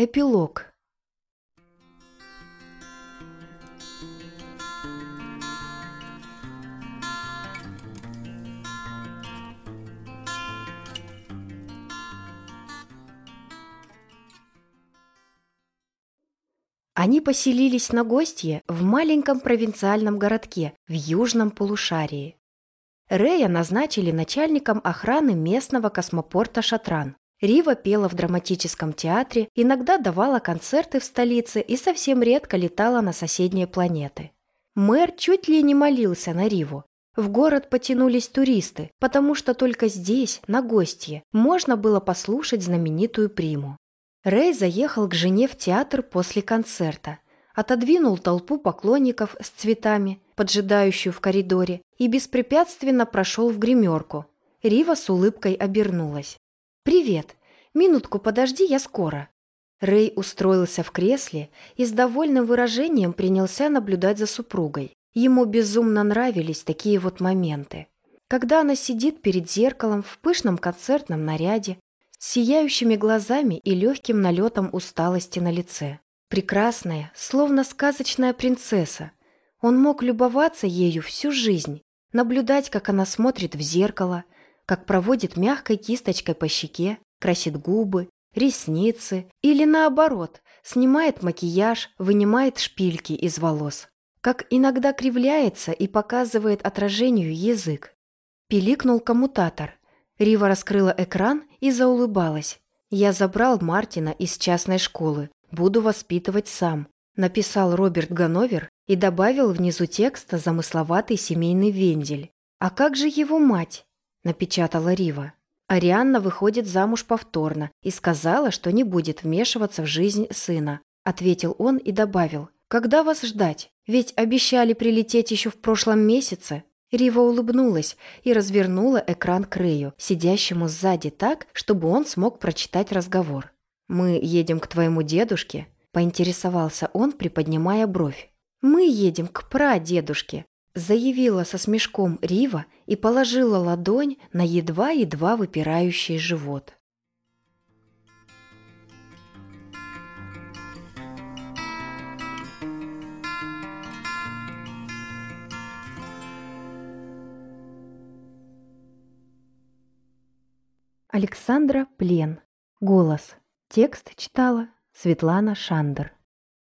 Эпилог Они поселились на гостье в маленьком провинциальном городке в южном полушарии. Рэя назначили начальником охраны местного космопорта Шатран. Рива пела в драматическом театре, иногда давала концерты в столице и совсем редко летала на соседние планеты. Мэр чуть ли не молился на Риву. В город потянулись туристы, потому что только здесь, на гостье, можно было послушать знаменитую приму. Рэй заехал к жене в театр после концерта, отодвинул толпу поклонников с цветами, поджидающую в коридоре, и беспрепятственно прошел в гримерку. Рива с улыбкой обернулась. «Привет! Минутку подожди, я скоро!» Рэй устроился в кресле и с довольным выражением принялся наблюдать за супругой. Ему безумно нравились такие вот моменты. Когда она сидит перед зеркалом в пышном концертном наряде, с сияющими глазами и легким налетом усталости на лице. Прекрасная, словно сказочная принцесса. Он мог любоваться ею всю жизнь, наблюдать, как она смотрит в зеркало, как проводит мягкой кисточкой по щеке, красит губы, ресницы или наоборот, снимает макияж, вынимает шпильки из волос, как иногда кривляется и показывает отражению язык. Пиликнул коммутатор. Рива раскрыла экран и заулыбалась. «Я забрал Мартина из частной школы. Буду воспитывать сам», – написал Роберт Гановер и добавил внизу текста замысловатый семейный вендель. «А как же его мать?» – напечатала Рива. Арианна выходит замуж повторно и сказала, что не будет вмешиваться в жизнь сына, ответил он и добавил. «Когда вас ждать? Ведь обещали прилететь еще в прошлом месяце». Рива улыбнулась и развернула экран к Рэю, сидящему сзади так, чтобы он смог прочитать разговор. «Мы едем к твоему дедушке?» – поинтересовался он, приподнимая бровь. «Мы едем к прадедушке», – заявила со смешком Рива и положила ладонь на едва-едва выпирающий живот. Александра Плен. Голос. Текст читала Светлана Шандер.